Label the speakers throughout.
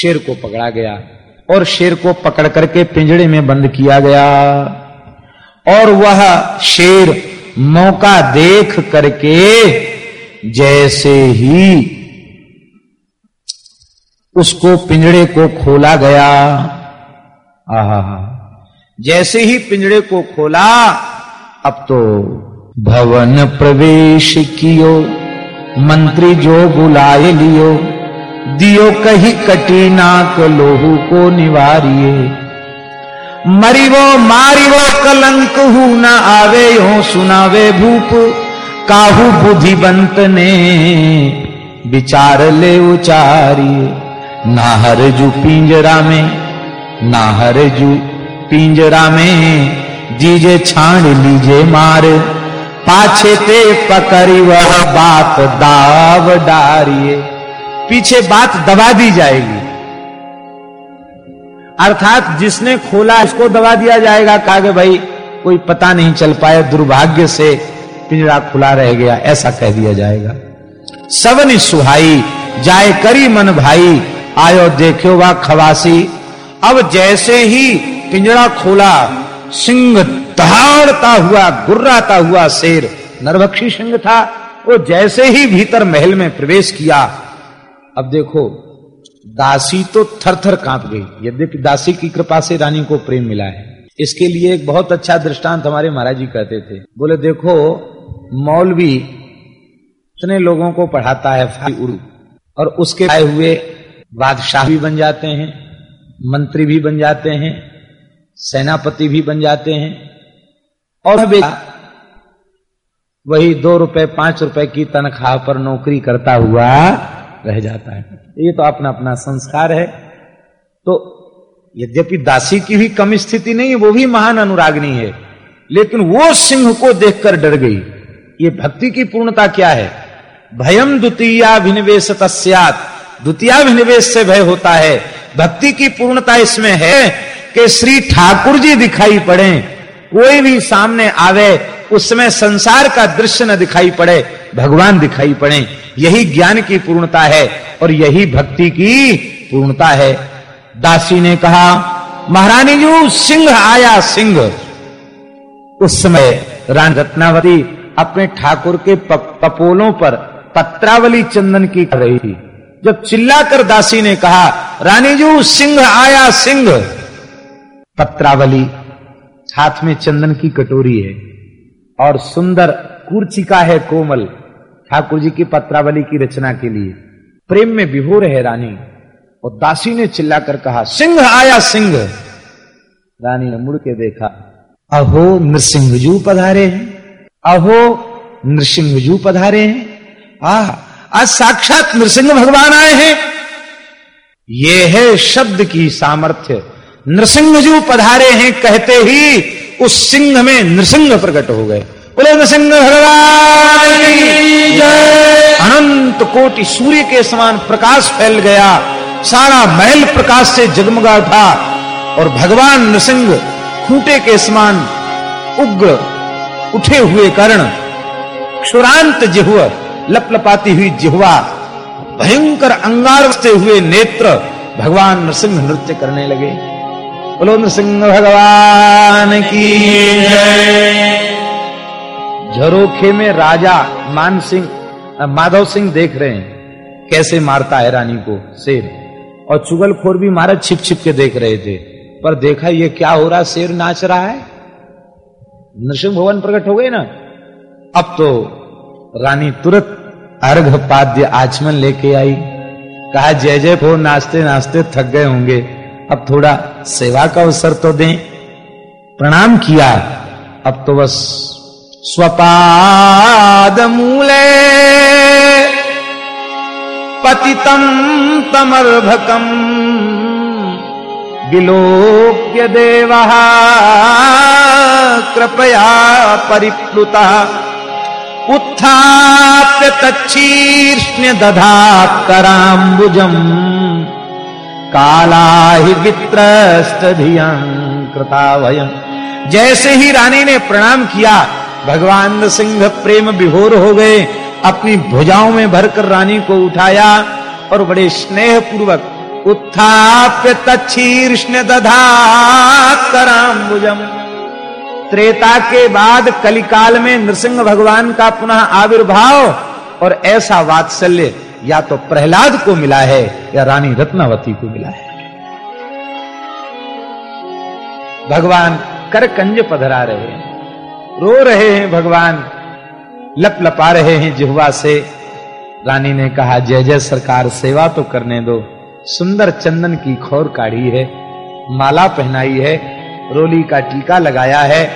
Speaker 1: शेर को पकड़ा गया और शेर को पकड़ करके पिंजड़े में बंद किया गया। और वह शेर मौका देख करके जैसे ही उसको पिंजड़े को खोला गया। आहा, जैसे ही पिंजड़े को खोला, अब तो भवन प्रवेश कियो, मंत्री जो बुलाए लियो। दियो कही कटी नाक लोहू को निवारिये मरिवो मारिवो कलंक हु न आवे हो सुनावे भूप, काहू बुद्धिबंत ने विचार ले उचारिये नाहर जू पिंजरा में, नाहर जू पिंजरा में, जीजे छाण लीजे मार, पाछे ते पकड़ी वह बात दाव डारिए। पीछे बात दबा दी जाएगी। अर्थात जिसने खोला उसको दबा दिया जाएगा। कहा भाई, कोई पता नहीं चल पाया, दुर्भाग्य से पिंजरा खुला रह गया, ऐसा कह दिया जाएगा। सबन सुहाई, जाए करी मन भाई, आयो देखो वा खवासी। अब जैसे ही पिंजरा खोला, सिंह दहाड़ता हुआ, गुर्राता हुआ शेर, नरभक्षी सिंह था, वो जैसे ही भीतर महल में प्रवेश किया अब देखो, दासी तो थर थर काँप गई। यद्यपि दासी की कृपा से रानी को प्रेम मिला है। इसके लिए एक बहुत अच्छा दृष्टांत हमारे महाराज जी कहते थे। बोले, देखो, मौलवी इतने लोगों को पढ़ाता है और उसके आए हुए बादशाह भी बन जाते हैं, मंत्री भी बन जाते हैं, सेनापति भी बन जाते हैं। और वही दो रुपए, पाँच रुपए की तनख्वाह पर नौकरी करता हुआ रह जाता है। ये तो अपना अपना संस्कार है। तो यद्यपि दासी की भी कम स्थिति नहीं है वो भी महान अनुरागनी है। लेकिन वो सिंह को देखकर डर गई। ये भक्ति की पूर्णता क्या है? भयम द्वितीयाभिनिवेश तस्यात द्वितीयाभिनिवेश से भय होता है। भक्ति की पूर्णता इसमें है कि श्री ठाकुर जी दिखाई पड़े। कोई भी सामने आवे, उसमें संसार का दृश्य न दिखाई पड़े। भगवान दिखाई पड़े। यही ज्ञान की पूर्णता है और यही भक्ति की पूर्णता है। दासी ने कहा, महारानी जी सिंह आया सिंह। उस समय रान रत्नावती अपने ठाकुर के पपोलों पर पत्रावली चंदन की कर रही थी। जब चिल्लाकर दासी ने कहा, रानी जी सिंह आया सिंह। पत्रावली हाथ में चंदन की कटोरी है और सुंदर कुर्चिका है कोमल, ठाकुर जी की पत्रावली की रचना के लिए। प्रेम में विभोर है रानी, और दासी ने चिल्लाकर कहा, सिंह आया सिंह। रानी ने मुड़ के देखा, अहो नृसिंहजू पधारे हैं, अहो नृसिंहजू पधारे हैं आ आज साक्षात नृसिंह भगवान आए हैं। ये है शब्द की सामर्थ्य नृसिंहजू पधारे हैं कहते ही उस सिंह में नृसिंह प्रकट हो गए। बोले नृसिंह अनंत कोटि सूर्य के समान प्रकाश फैल गया। सारा महल प्रकाश से जगमगा उठा और भगवान नृसिंह खूंटे के समान उग्र उठे हुए कर्ण क्षुरांत जिहुआ लपलपाती हुई जिहुआ भयंकर अंगार से हुए नेत्र भगवान नृसिंह नृत्य करने लगे। बोलो नृसिंह भगवान की झरोखे में राजा मान सिंह माधव सिंह देख रहे हैं। कैसे मारता है रानी को शेर? और चुगलखोर भी मारा छिप छिप के देख रहे थे। पर देखा ये क्या हो रहा, शेर नाच रहा है? नृसिंह भवन प्रकट हो गए ना? अब तो रानी तुरंत अर्घ पाद्य आचमन लेके आई। कहा, जय जय हो नाचते नाचते थक गए होंगे। अब थोड़ा सेवा का अवसर तो दें। प्रणाम किया। अब तो बस स्वपाद मूले पतितम तमर्भकम विलोक्य देव, कृपया परिप्लुता। उत्थाप्य तच्छीर्ष्ण्य दधात कराम्बुजम काला ही वित्रस्त कृता वयम जैसे ही रानी ने प्रणाम किया भगवान सिंह प्रेम विभोर हो गए, अपनी भुजाओं में भरकर रानी को उठाया और बड़े स्नेह पूर्वक उत्थाप्य तच्छीर्ष्ण दधा कराम्बुजम। त्रेता के बाद कलिकाल में नृसिंह भगवान का पुनः आविर्भाव और ऐसा वात्सल्य, या तो प्रहलाद को मिला है, या रानी रत्नावती को मिला है। भगवान कर कंज पधरा रहे हैं। रो रहे हैं भगवान। लप लपा रहे हैं जिहवा से। रानी ने कहा, जय जय सरकार, सेवा तो करने दो। सुंदर चंदन की खोर काढ़ी है, माला पहनाई है, रोली का टीका लगाया है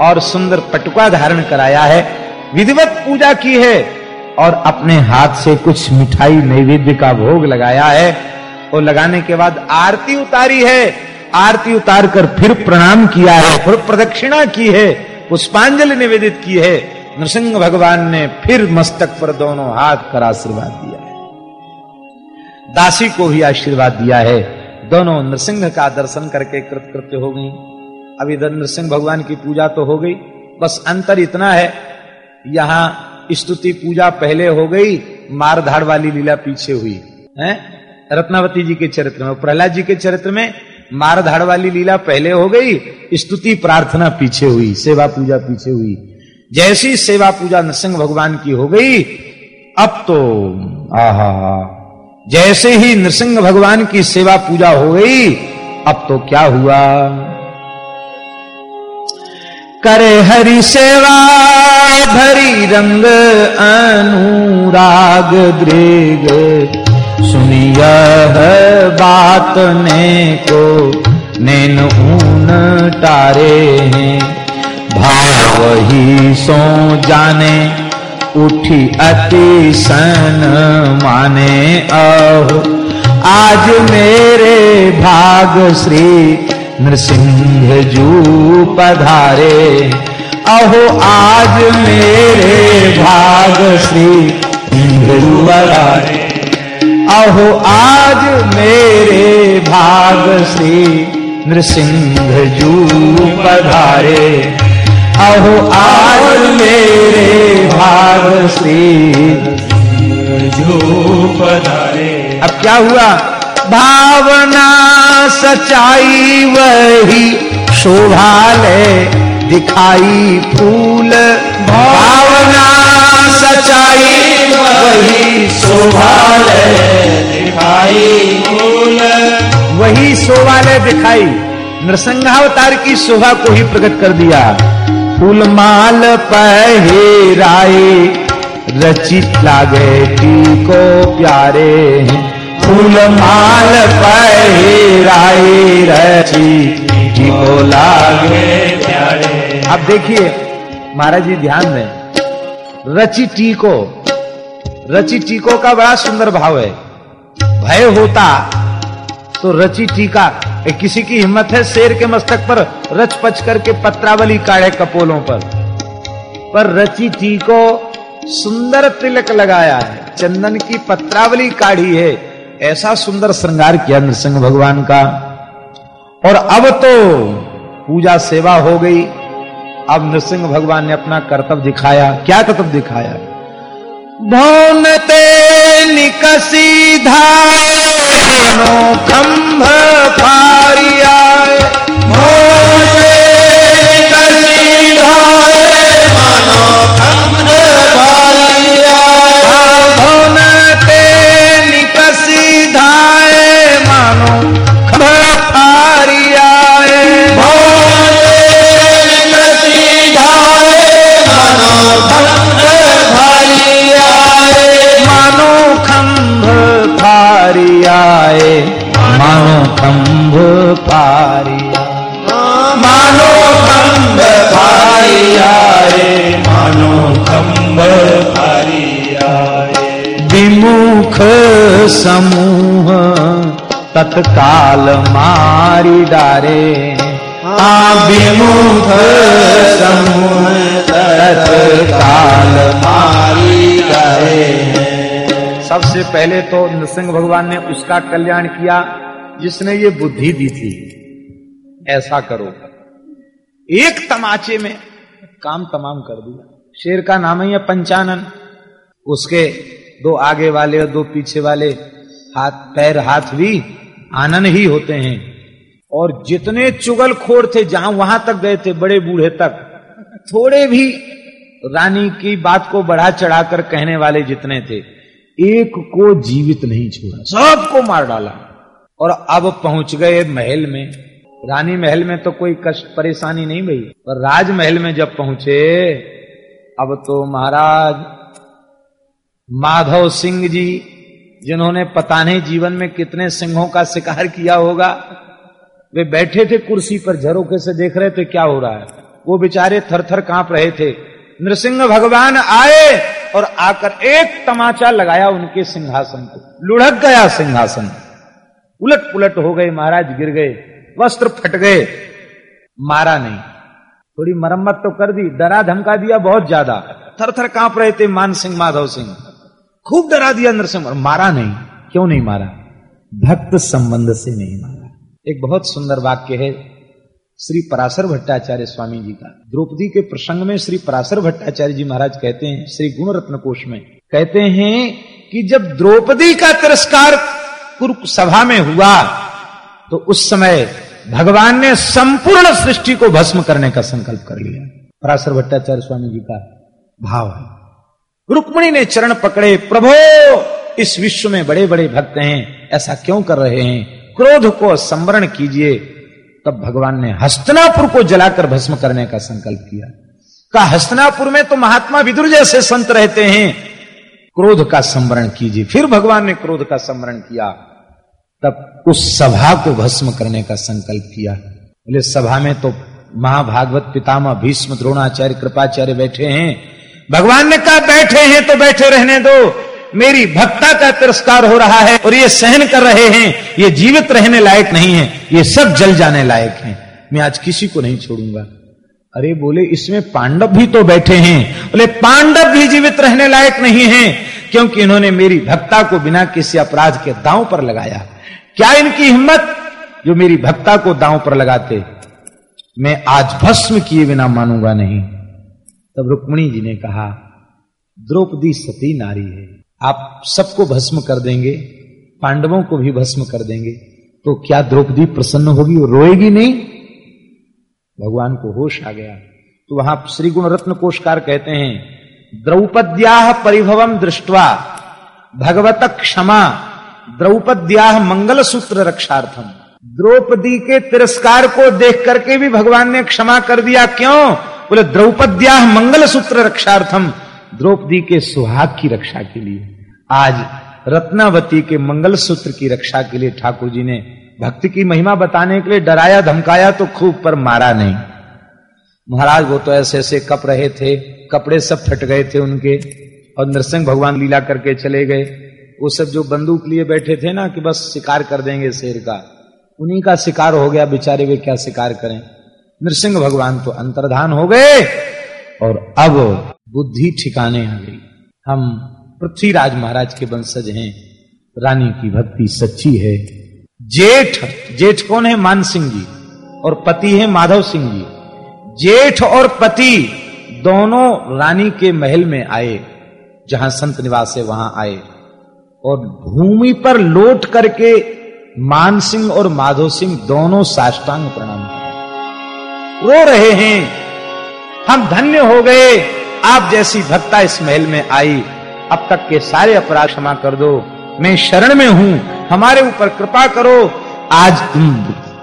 Speaker 1: और सुंदर पटुका धारण कराया है। विधिवत पूजा की है और अपने हाथ से कुछ मिठाई नैवेद्य का भोग लगाया है। और लगाने के बाद आरती उतारी है। आरती उतार कर फिर प्रणाम किया है, फिर प्रदक्षिणा की है। पुष्पांजलि निवेदित की है, नृसिंह भगवान ने फिर मस्तक पर दोनों हाथ कर आशीर्वाद दिया दासी को भी आशीर्वाद दिया है। दोनों नृसिंह का दर्शन करके कृत कृतकृत्य हो गई। अब इधर नृसिंह भगवान की पूजा तो हो गई। बस अंतर इतना है, यहाँ स्तुति पूजा पहले हो गई, मारधाड़ वाली लीला पीछे हुई। है? रत्नावती जी के चरित्र में प्रहलाद जी के चरित्र में मारधाड़ वाली लीला पहले हो गई, स्तुति प्रार्थना पीछे हुई, सेवा पूजा पीछे हुई। जैसी सेवा पूजा नरसिंह भगवान की हो गई, अब तो आहा, जैसे ही नृसिंह भगवान की सेवा पूजा हो गई, अब तो क्या हुआ? करे हरि सेवा, धरी रंग, अनुराग, दृग। सुनिय बात ने को नैन ऊन टारे हैं। भाव ही सो जाने, उठी अति सन माने अहो आज मेरे भाग श्री नृसिंह जू पधारे। अहो, आज मेरे भाग श्री जू पधारे। अहो आज मेरे भाग श्री नृसिंह जू पधारे। अहो आज मेरे भाग श्री
Speaker 2: जो पधारे।
Speaker 1: अब क्या हुआ? भावना सच्चाई वही शोभालय दिखाई फूल। भावना सच्चाई वही शोभालय
Speaker 2: दिखाई फूल।
Speaker 1: वही शोभालय दिखाई। नृसंहावतार की शोभा को ही प्रकट कर दिया। फूल माल पहेराए, रचित लागे टी को प्यारे। फूल माल पहेराए, रचित को लागे
Speaker 2: प्यारे।
Speaker 1: अब देखिए, महाराज जी ध्यान दें। रची टीको रची टीको का बड़ा सुंदर भाव है। भय होता तो रची टीका किसी की हिम्मत है शेर के मस्तक पर रच पच करके पत्रावली काढ़े कपोलों पर। पर रचि टीको सुंदर तिलक लगाया है, चंदन की पत्रावली काढ़ी है, ऐसा सुंदर श्रृंगार किया नृसिंह भगवान का। और अब तो पूजा सेवा हो गई अब नृसिंह भगवान ने अपना कर्तव्य दिखाया। क्या कर्तव्य दिखाया? भौनते निकसी धारो खंभ फारिया तत्काल मारी डारे। विमुख समूह तत्काल मारी डारे। सबसे पहले तो नृसिंह भगवान ने उसका कल्याण किया, जिसने ये बुद्धि दी थी। ऐसा करो। एक तमाचे में काम तमाम कर दिया। शेर का नाम ही है पंचानन। उसके दो आगे वाले और दो पीछे वाले हाथ, पैर, हाथ भी आनंद ही होते हैं। और जितने चुगलखोर थे, जहाँ वहाँ तक गए थे, बड़े बूढ़े तक, थोड़े भी रानी की बात को बढ़ा चढ़ाकर कहने वाले जितने थे, एक को जीवित नहीं छोड़ा, सबको मार डाला। और अब पहुँच गए महल में। रानी महल में तो कोई कष्ट, परेशानी नहीं भई, पर राजमहल में जब पहुँचे, अब तो महाराज, माधव सिंह जी जिन्होंने पता नहीं जीवन में कितने सिंहों का शिकार किया होगा, वे बैठे थे कुर्सी पर झरोके से देख रहे थे क्या हो रहा है। वो बेचारे थर थर काँप रहे थे। नृसिंह भगवान आए और आकर एक तमाचा लगाया उनके सिंहासन को। लुढ़क गया सिंहासन। उलट पुलट हो गए, महाराज गिर गए, वस्त्र फट गए। मारा नहीं। थोड़ी मरम्मत तो कर दी, डरा धमका दिया बहुत ज़्यादा। थर थर काँप रहे थे, मान सिंह, माधव सिंह। खूब डरा दिया नरसिंह। मारा नहीं। क्यों नहीं मारा? भक्त संबंध से नहीं मारा। एक बहुत सुंदर वाक्य है श्री पराशर भट्टाचार्य स्वामी जी का। द्रौपदी के प्रसंग में श्री पराशर भट्टाचार्य जी महाराज कहते हैं, श्री गुण रत्न कोश में, कहते हैं कि जब द्रौपदी का तिरस्कार सभा में हुआ तो उस समय भगवान ने संपूर्ण सृष्टि को भस्म करने का संकल्प कर लिया। पराशर भट्टाचार्य स्वामी जी का भाव है। रुक्मणी ने चरण पकड़े, प्रभो, इस विश्व में बड़े बड़े भक्त हैं, ऐसा क्यों कर रहे हैं? क्रोध को संवरण कीजिए। तब भगवान ने हस्तनापुर को जलाकर भस्म करने का संकल्प किया। का हस्तनापुर में तो महात्मा विदुर जैसे संत रहते हैं। क्रोध का संवरण कीजिए। फिर भगवान ने क्रोध का संवरण किया। तब उस सभा को भस्म करने का संकल्प किया। बोले, सभा में तो महाभागवत पितामह भीष्म, द्रोणाचार्य, कृपाचार्य बैठे हैं। भगवान ने कहा, बैठे हैं तो बैठे रहने दो। मेरी भक्ता का तिरस्कार हो रहा है और ये सहन कर रहे हैं, ये जीवित रहने लायक नहीं है, ये सब जल जाने लायक हैं। मैं आज किसी को नहीं छोड़ूँगा। अरे बोले, इसमें पांडव भी तो बैठे हैं। बोले, पांडव भी जीवित रहने लायक नहीं है, क्योंकि इन्होंने मेरी भक्ता को बिना किसी अपराध के दांव पर लगाया। क्या इनकी हिम्मत? जो मेरी भक्ता को दांव पर लगाते, मैं आज भस्म किए बिना मानूँगा नहीं। तब रुक्मणी जी ने कहा, द्रौपदी सती नारी है, आप सबको भस्म कर देंगे, पांडवों को भी भस्म कर देंगे तो क्या द्रौपदी प्रसन्न होगी और रोएगी नहीं? भगवान को होश आ गया। तो वहाँ श्री गुण रत्न कोशकार कहते हैं द्रौपद्या परिभवम दृष्टवा, भगवत क्षमा द्रौपद्या मंगल सूत्र रक्षार्थम द्रौपदी के तिरस्कार को देख करके भी भगवान ने क्षमा कर दिया क्यों? बोले, द्रौपद्या मंगल सूत्र रक्षार्थम द्रौपदी के सुहाग की रक्षा के लिए, आज रत्नावती के मंगल सूत्र की रक्षा के लिए ठाकुर जी ने भक्ति की महिमा बताने के लिए डराया, धमकाया तो खूब, पर मारा नहीं। महाराज, वो तो ऐसे ऐसे कप रहे थे, कपड़े सब फट गए थे उनके, और नरसिंह भगवान लीला करके चले गए। वो सब जो बंदूक लिए बैठे थे ना, कि बस शिकार कर देंगे शेर का। उन्हीं का शिकार हो गया, बेचारे वे क्या शिकार करें? नृसिंह भगवान तो अंतर्धान हो गए और अब बुद्धि ठिकाने आ गई। हम पृथ्वीराज महाराज के वंशज हैं, रानी की भक्ति सच्ची है। जेठ जेठ कौन है? मान सिंह जी और पति है माधव सिंह जी। जेठ और पति दोनों रानी के महल में आए, जहाँ संत निवास है, वहाँ आए। और भूमि पर लोट करके मान सिंह और माधव सिंह दोनों साष्टांग प्रणाम रो रहे हैं। हम धन्य हो गए। आप जैसी भक्ता इस महल में आई, अब तक के सारे अपराध क्षमा कर दो। मैं शरण में हूँ। हमारे ऊपर कृपा करो। आज तुम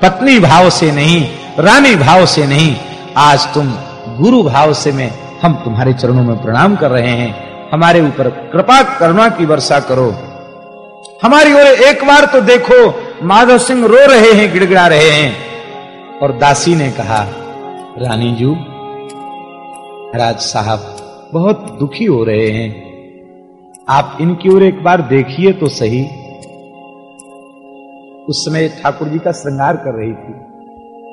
Speaker 1: पत्नी भाव से नहीं, रानी भाव से नहीं, आज तुम गुरु भाव से मैं, हम तुम्हारे चरणों में प्रणाम कर रहे हैं। हमारे ऊपर कृपा, करुणा की वर्षा करो। हमारी ओर एक बार तो देखो, माधव सिंह रो रहे हैं, गिड़गिड़ा रहे हैं। और दासी ने कहा रानी जू, राज साहब बहुत दुखी हो रहे हैं। आप इनकी ओर एक बार देखिए तो सही। उस समय ठाकुर जी का श्रृंगार कर रही थी।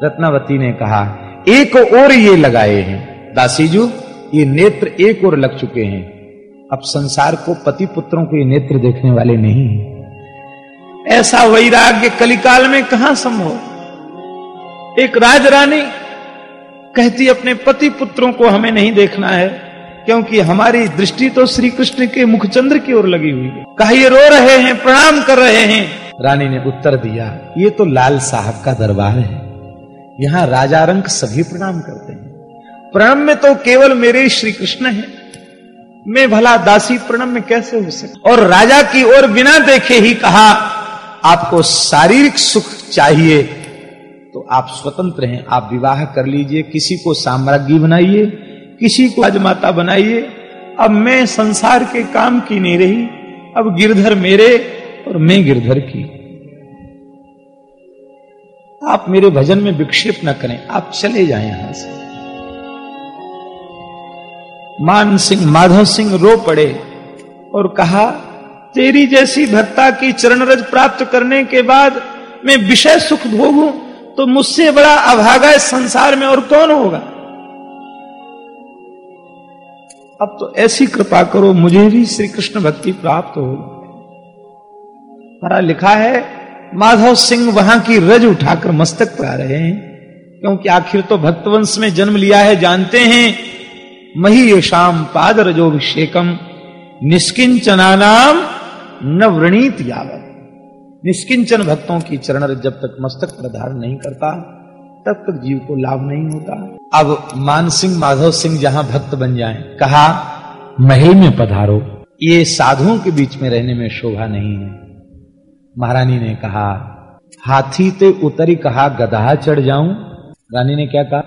Speaker 1: रत्नावती ने कहा, एक और ये लगाए हैं। दासीजू ये नेत्र एक और लग चुके हैं। अब संसार को पति पुत्रों को ये नेत्र देखने वाले नहीं है। ऐसा वैराग्य कलिकाल में कहाँ संभव? एक राजरानी कहती, अपने पति पुत्रों को हमें नहीं देखना है, क्योंकि हमारी दृष्टि तो श्री कृष्ण के मुखचंद्र की ओर लगी हुई है। कहा, ये रो रहे हैं, प्रणाम कर रहे हैं। रानी ने उत्तर दिया, ये तो लाल साहब का दरबार है। यहाँ राजा रंग सभी प्रणाम करते हैं। प्रणाम में तो केवल मेरे श्री कृष्ण है। मैं भला दासी प्रणम में कैसे हो सकता और राजा की ओर बिना देखे ही कहा, आपको शारीरिक सुख चाहिए तो आप स्वतंत्र हैं, आप विवाह कर लीजिए, किसी को साम्राज्ञी बनाइए, किसी को राजमाता बनाइए। अब मैं संसार के काम की नहीं रही, अब गिरधर मेरे और मैं गिरधर की। आप मेरे भजन में विक्षेप न करें, आप चले जाएँ यहाँ से। मान सिंह, माधव सिंह रो पड़े और कहा, तेरी जैसी भक्ता की चरण रज प्राप्त करने के बाद मैं विषय सुख भोगूं तो मुझसे बड़ा अभागा इस संसार में और कौन होगा? अब तो ऐसी कृपा करो, मुझे भी श्री कृष्ण भक्ति प्राप्त हो। हमारा लिखा है, माधव सिंह वहाँ की रज उठाकर मस्तक पर आ रहे हैं। क्योंकि आखिर तो भक्तवंश में जन्म लिया है, जानते हैं। मही ये शाम पाद रजोभिषेकम निष्किंचना नाम न व्रणीत यावत। निष्किंचन भक्तों की चरण जब तक मस्तक पर धारण नहीं करता तब तक जीव को लाभ नहीं होता। अब मान सिंह माधव सिंह जहाँ भक्त बन जाएँ, कहा महे में पधारो। ये साधुओं के बीच में रहने में शोभा नहीं है। महारानी ने कहा हाथी ते उतरी कहा गधा चढ़ जाऊँ? रानी ने क्या कहा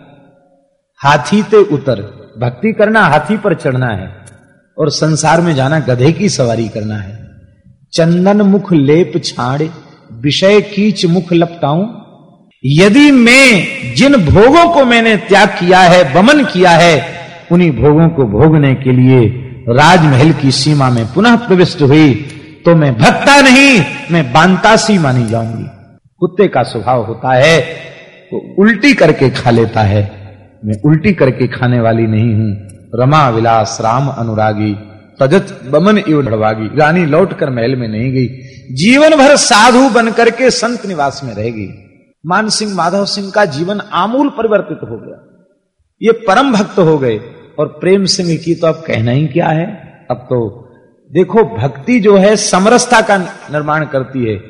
Speaker 1: हाथी ते उतर भक्ति करना हाथी पर चढ़ना है और संसार में जाना गधे की सवारी करना है। चंदन मुख लेप छाड़, विषय कीच मुख लपटाऊं। यदि मैं जिन भोगों को मैंने त्याग किया है, बमन किया है, उन्हीं भोगों को भोगने के लिए राजमहल की सीमा में पुनः प्रविष्ट हुई तो मैं भक्ता नहीं, मैं बांतासी मानी जाऊँगी। कुत्ते का स्वभाव होता है, वो उल्टी करके खा लेता है। मैं उल्टी करके खाने वाली नहीं हूँ। रमा विलास, राम अनुरागी। तजत बमन इव ढड़वागी। रानी लौट कर महल में नहीं गई। जीवन भर साधु बनकर के संत निवास में रह गई। मान सिंह, माधव सिंह का जीवन आमूल परिवर्तित हो गया। ये परम भक्त हो गए। और प्रेम सिंह की तो अब कहना ही क्या है? अब तो देखो, भक्ति जो है, समरसता का निर्माण करती है।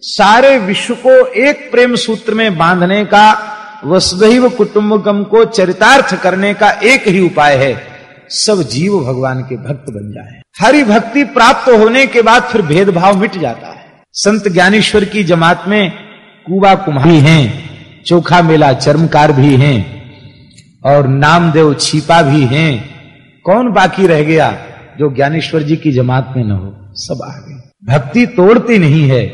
Speaker 1: सारे विश्व को एक प्रेम सूत्र में बांधने का वसुदैव कुटुंबकम को चरितार्थ करने का एक ही उपाय है। सब जीव भगवान के भक्त बन जाए। हरि भक्ति प्राप्त होने के बाद फिर भेदभाव मिट जाता है। संत ज्ञानेश्वर की जमात में कुबा कुम्हारी हैं, चोखा मेला चर्मकार भी हैं, और नामदेव छिपा भी हैं। कौन बाकी रह गया जो ज्ञानेश्वर जी की जमात में न हो? सब आ गए। भक्ति तोड़ती नहीं है।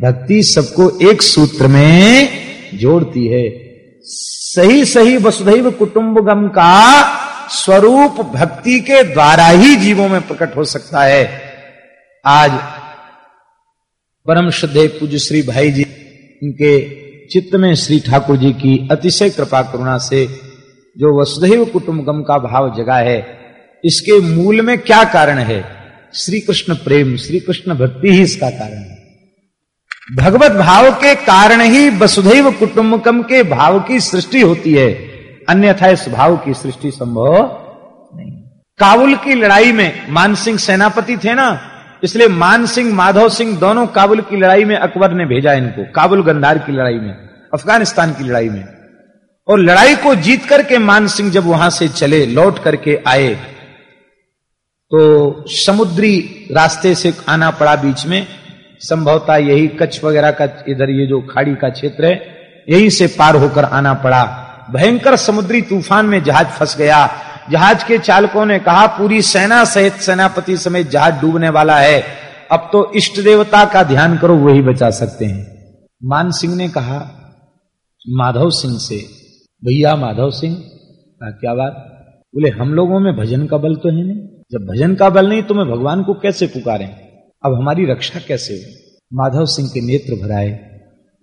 Speaker 1: भक्ति सबको एक सूत्र में जोड़ती है। सही सही वसुधैव कुटुंबगम का स्वरूप भक्ति के द्वारा ही जीवों में प्रकट हो सकता है। आज परम श्रद्धे पूज्य श्री भाई जी, इनके चित्त में श्री ठाकुर जी की अतिशय कृपा करुणा से जो वसुधैव कुटुंबगम का भाव जगा है, इसके मूल में क्या कारण है? श्री कृष्ण प्रेम श्री कृष्ण भक्ति ही इसका कारण है। भगवत भाव के कारण ही वसुधैव कुटुंबकम के भाव की सृष्टि होती है। अन्यथा इस भाव की सृष्टि संभव नहीं। काबुल की लड़ाई में मानसिंह सेनापति थे ना, इसलिए मान सिंह, माधव सिंह दोनों काबुल की लड़ाई में अकबर ने भेजा इनको, काबुल गंधार की लड़ाई में, अफ़गानिस्तान की लड़ाई में। और लड़ाई को जीत करके मान सिंह जब वहाँ से चले, लौट करके आए तो समुद्री रास्ते से आना पड़ा बीच में। संभवतः यही कच्छ वगैरह का, इधर ये जो खाड़ी का क्षेत्र है, यहीं से पार होकर आना पड़ा। भयंकर समुद्री तूफ़ान में जहाज़ फंस गया। जहाज़ के चालकों ने कहा, पूरी सेना सहित सेनापति समेत जहाज़ डूबने वाला है। अब तो इष्ट देवता का ध्यान करो, वही बचा सकते हैं। मान सिंह ने कहा, माधव सिंह से, भैया माधव सिंह क्या बात? बोले, हम लोगों में भजन का बल तो है नहीं। जब भजन का बल नहीं तो मैं भगवान को कैसे पुकारें? अब हमारी रक्षा कैसे हो? माधव सिंह के नेत्र भराए।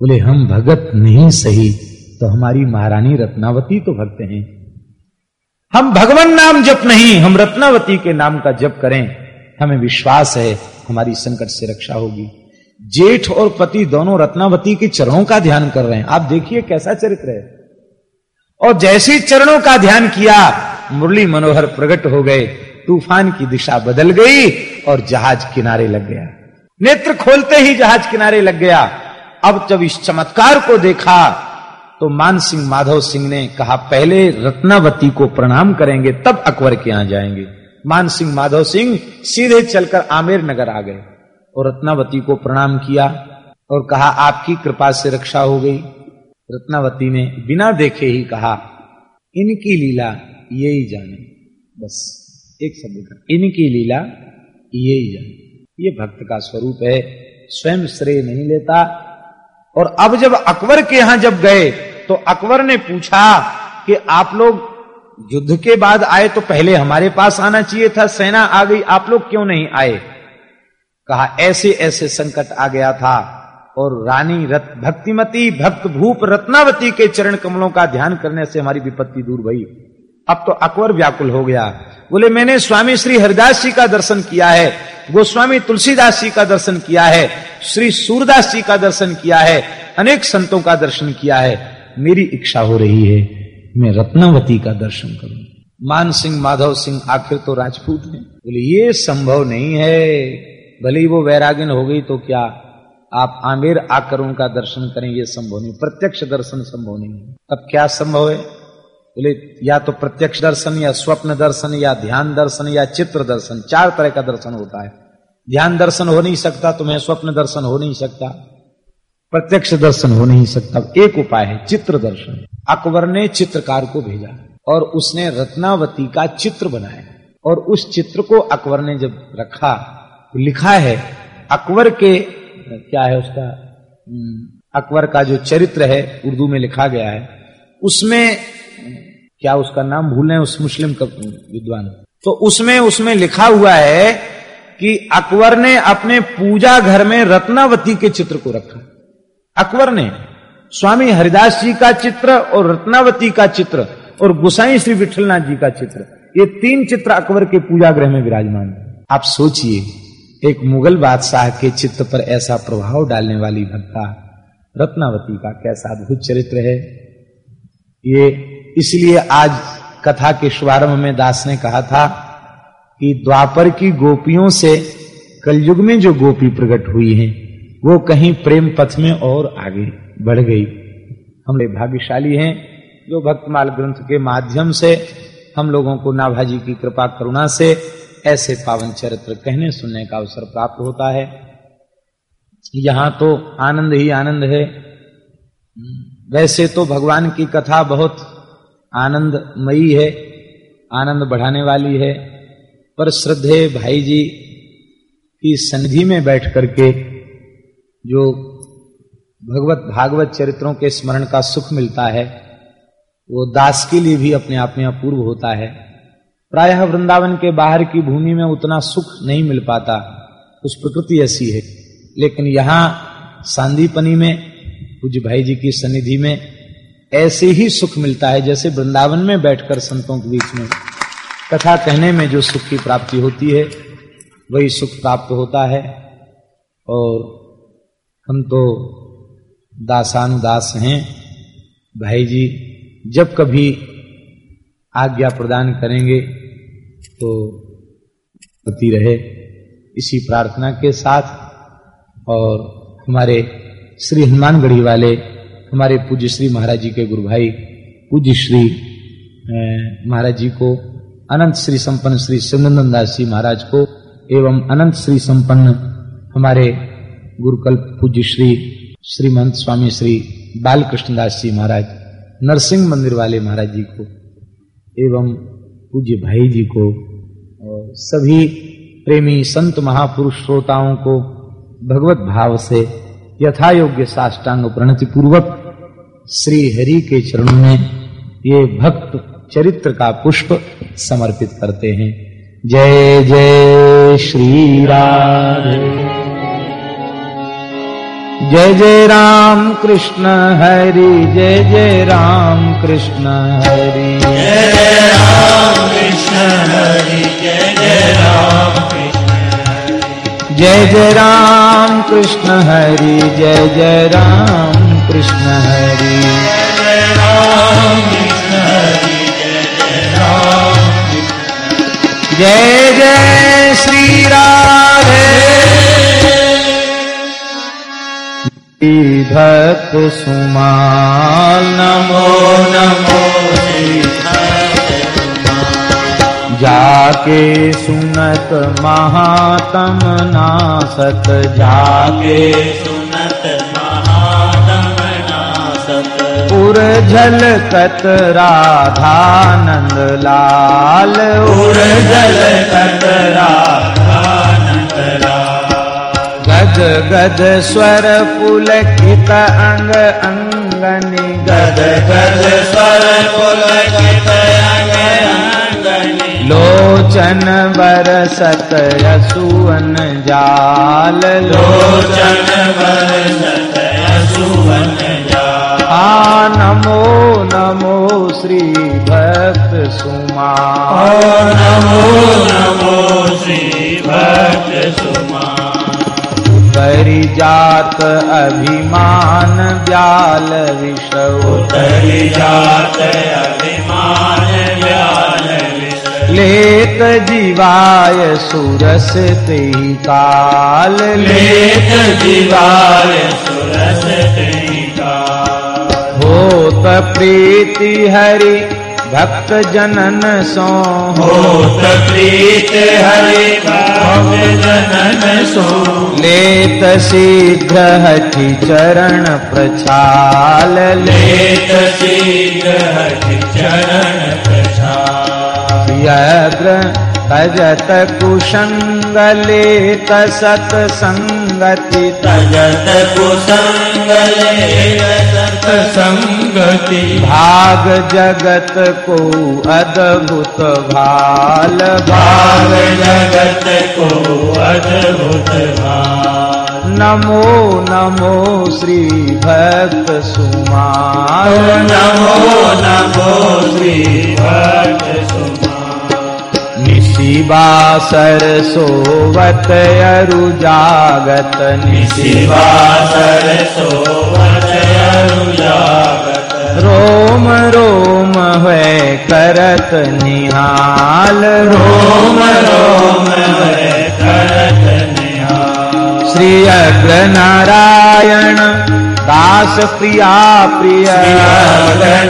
Speaker 1: बोले, हम भगत नहीं सही। तो हमारी महारानी रत्नावती तो भक्त हैं। हम भगवान नाम जप नहीं, हम रत्नावती के नाम का जप करें। हमें विश्वास है, हमारी संकट से रक्षा होगी। जेठ और पति दोनों रत्नावती के चरणों का ध्यान कर रहे हैं। आप देखिए कैसा चरित्र है। और जैसे चरणों का ध्यान किया, मुरली मनोहर प्रकट हो गए, तूफ़ान की दिशा बदल गई और जहाज़ किनारे लग गया। नेत्र खोलते ही जहाज़ किनारे लग गया। अब जब इस चमत्कार को देखा तो मान सिंह माधव सिंह ने कहा, पहले रत्नावती को प्रणाम करेंगे, तब अकबर के यहाँ जाएँगे। मान सिंह माधव सिंह सीधे चलकर आमेर नगर आ गए और रत्नावती को प्रणाम किया और कहा, आपकी कृपा से रक्षा हो गई। रत्नावती ने बिना देखे ही कहा, इनकी लीला ये ही जाने। बस, एक शब्द का, इनकी लीला ये ही जाने। ये भक्त का स्वरूप है, स्वयं श्रेय नहीं लेता और अब जब अकबर के यहाँ जब गए तो अकबर ने पूछा कि आप लोग युद्ध के बाद आए तो पहले हमारे पास आना चाहिए था, सेना आ गई, आप लोग क्यों नहीं आए? कहा, ऐसे ऐसे संकट आ गया था और रानी रत, भक्तिमती, भक्त भूप रत्नावती के चरण कमलों का ध्यान करने से हमारी विपत्ति दूर भई। अब तो अकबर व्याकुल हो गया। बोले, मैंने स्वामी श्री हरिदास जी का दर्शन किया है, गोस्वामी तुलसीदास जी का दर्शन किया है, श्री सूरदास जी का दर्शन किया है, अनेक संतों का दर्शन किया है। मेरी इच्छा हो रही है, मैं रत्नावती का दर्शन करूँ। मान सिंह, माधव सिंह आखिर तो राजपूत हैं। बोले, ये संभव नहीं है। भले ही वो वैरागिन हो गई तो क्या आप आमेर आकर उनका दर्शन करें? ये संभव नहीं। प्रत्यक्ष दर्शन संभव नहीं है। अब क्या संभव है? बोले, या तो प्रत्यक्ष दर्शन, या स्वप्न दर्शन, या ध्यान दर्शन, या चित्र दर्शन। चार तरह का दर्शन होता है। ध्यान दर्शन हो नहीं सकता तुम्हें स्वप्न दर्शन हो नहीं सकता। प्रत्यक्ष दर्शन हो नहीं सकता। एक उपाय है चित्र दर्शन। अकबर ने चित्रकार को भेजा और उसने रत्नावती का चित्र बनाया और उस चित्र को अकबर ने जब रखा तो लिखा है अकबर के क्या है उसका हम्म, अकबर का जो चरित्र है उर्दू में लिखा गया है उसमें क्या उसका नाम भूल उस मुस्लिम विद्वान? तो उसमें उसमें लिखा हुआ है कि अकबर ने अपने पूजा घर में रत्नावती के चित्र को रखा। अकबर ने, स्वामी हरिदास जी का चित्र और रत्नावती का चित्र और गुसाई श्री विठलनाथ जी का चित्र, ये तीन चित्र अकबर के पूजा गृह में विराजमान है। आप सोचिए, एक मुगल बादशाह के चित्र पर ऐसा प्रभाव डालने वाली भक्ता रत्नावती का कैसा अद्भुत चरित्र है। ये इसलिए आज कथा के शुभारंभ में दास ने कहा था कि द्वापर की गोपियों से कलयुग में जो गोपी प्रकट हुई हैं वो कहीं प्रेम पथ में और आगे बढ़ गई। हम लोग भाग्यशाली हैं। जो भक्तमाल ग्रंथ के माध्यम से हम लोगों को नाभाजी की कृपा करुणा से ऐसे पावन चरित्र कहने सुनने का अवसर प्राप्त होता है। यहाँ तो आनंद ही आनंद है। वैसे तो भगवान की कथा बहुत आनंदमयी है, आनंद बढ़ाने वाली है। पर श्रद्धे भाई जी की संधि में बैठ करके जो भगवत भागवत चरित्रों के स्मरण का सुख मिलता है, वो दास के लिए भी अपने आप में अपूर्व होता है। प्रायः वृंदावन के बाहर की भूमि में उतना सुख नहीं मिल पाता, उस प्रकृति ऐसी है। लेकिन यहाँ सांदीपनी में, पूज्य भाई जी की सन्निधि में ऐसे ही सुख मिलता है जैसे वृंदावन में बैठकर संतों के बीच में। कथा कहने में जो सुख की प्राप्ति होती है, वही सुख प्राप्त होता है और हम तो दासानुदास हैं। भाई जी, जब कभी आज्ञा प्रदान करेंगे तो पति रहे। इसी प्रार्थना के साथ और हमारे श्री हनुमानगढ़ी वाले, हमारे पूज्य श्री महाराज जी के गुरु भाई, पूज्य श्री महाराज जी को, अनंत श्री संपन्न श्री सिमनंदन दास जी महाराज को, एवं अनंत श्री संपन्न हमारे गुरुकल्प पूज्य श्री श्रीमंत स्वामी श्री बालकृष्णदास जी महाराज, नरसिंह मंदिर वाले महाराज जी को, एवं पूज्य भाई जी को, और सभी प्रेमी संत महापुरुष श्रोताओं को भगवत भाव से यथा योग्य साष्टांग प्रणति पूर्वक श्री हरि के चरणों में ये भक्त चरित्र का पुष्प समर्पित करते हैं। जय जय श्री राधे। जय जय राम कृष्ण हरि, जय जय राम कृष्ण हरि।
Speaker 2: जय जय राम कृष्ण हरि, जय जय राम
Speaker 1: जय जय राम कृष्ण हरि। जय जय राम कृष्ण हरि
Speaker 2: जय जय राम
Speaker 1: भक्त सुमाल नमो
Speaker 2: नमो
Speaker 1: जाके सुनत महातम नासत, जाके
Speaker 2: सुनत महातम नासत।
Speaker 1: पुर झलकत राधानंद लाल,
Speaker 2: उर जल कतरा आनंदरा
Speaker 1: गद गद स्वर पुलकित अंग अंगनि
Speaker 2: गद
Speaker 1: गद
Speaker 2: स्वर पुलकित अंग अंगनि
Speaker 1: लोचन बरसत यसुवन जाल।
Speaker 2: लोचन बरसत सुवन जा
Speaker 1: आ नमो नमो श्री भक्त सुमा।
Speaker 2: नमो नमो श्री भक्त सुमा।
Speaker 1: करि जात अभिमान व्याल
Speaker 2: उतरि जात अभिमान व्याल
Speaker 1: लेत जीवाय सुरस ते काल।
Speaker 2: लेत जीवाय सुरस तेका
Speaker 1: होत प्रीति हरि भक्त जनन सो
Speaker 2: होत प्रीत हरि भक्त जनन सो
Speaker 1: लेत शीघ्र हठि चरण प्रछाल
Speaker 2: लेत शीघ्र हठि चरण
Speaker 1: यग्र तजत कुशंग लेत संगति
Speaker 2: तजत कुसंग लेत सत्संगति
Speaker 1: भाग जगत को अद्भुत भाल।
Speaker 2: भाग जगत को अद्भुत भाग
Speaker 1: नमो नमो श्री भक्त सुमाल
Speaker 2: नमो नमो श्री भक्त सुमा
Speaker 1: निशिबासर सोवत अरु जागत निशि
Speaker 2: शिवासर सोवत अनुजागत
Speaker 1: रोम रोम है करत निहाल।
Speaker 2: रोम रोम हरे करत निहाल।
Speaker 1: श्री अग्र नारायण दास प्रिया प्रिय।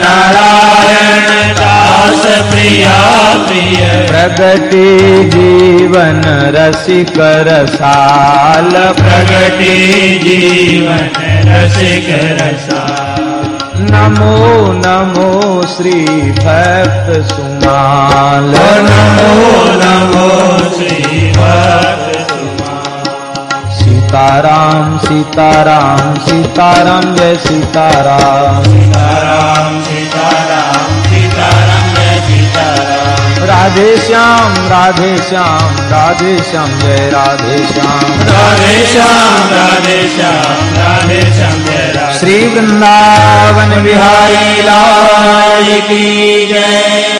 Speaker 2: नारायण दास प्रिया प्रिय।
Speaker 1: प्रगति जीवन रसिक रसाल
Speaker 2: प्रगति जीवन रसिक रसा
Speaker 1: नमो नमो श्री भक्त सुमाल।
Speaker 2: नमो नमो श्री भक्त
Speaker 1: सीताराम सीताराम सीताराम जय सीताराम
Speaker 2: सीताराम। सीताराम
Speaker 1: राधे श्याम राधे श्याम राधे श्याम जय राधे श्याम।
Speaker 2: राधे श्याम राधे श्याम राधे श्याम जय राधे
Speaker 1: श्री वृंदावन बिहारी लाल
Speaker 2: की जय।